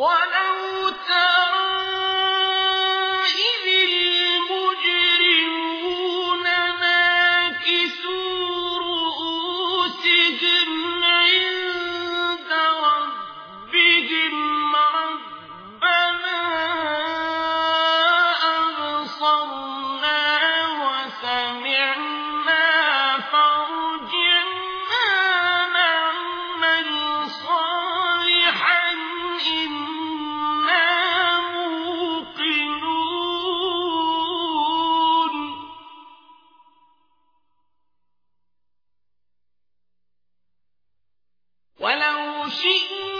ولا sim.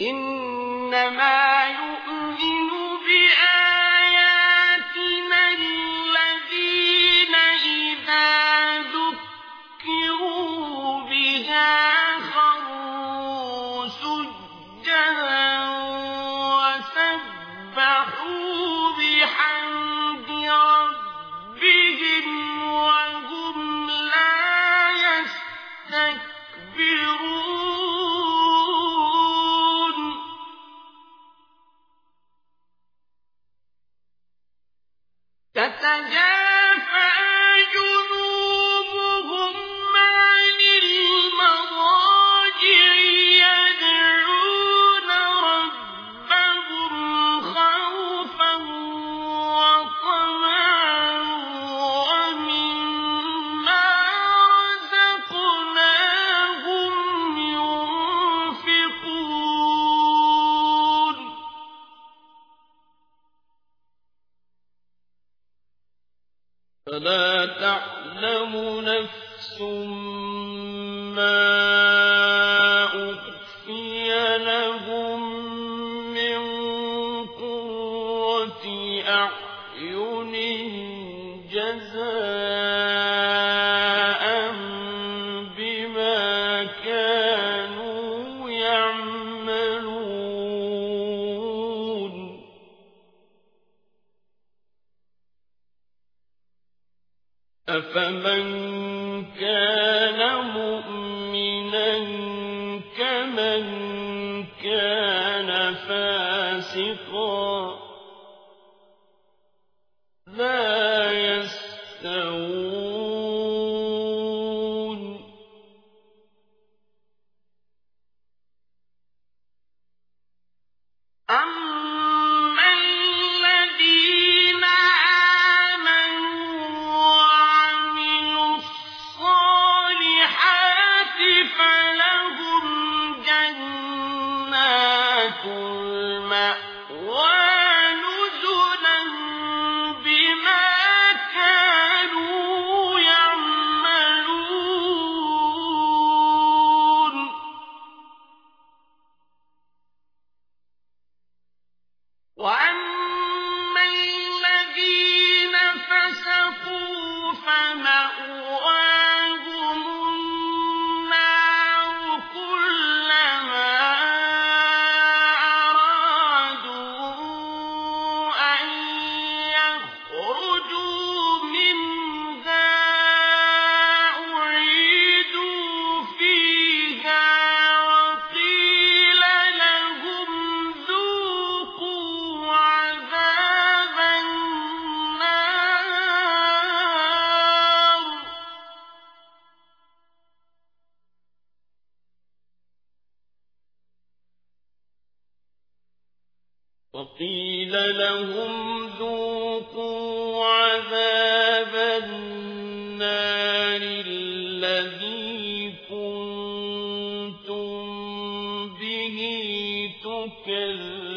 إنما جاء وما تعلم نفس أفمن كان مؤمنا كمن كان فاسقا ذلك وما وقيل لهم ذوقوا عذاب النار الذي كنتم به تكذبون.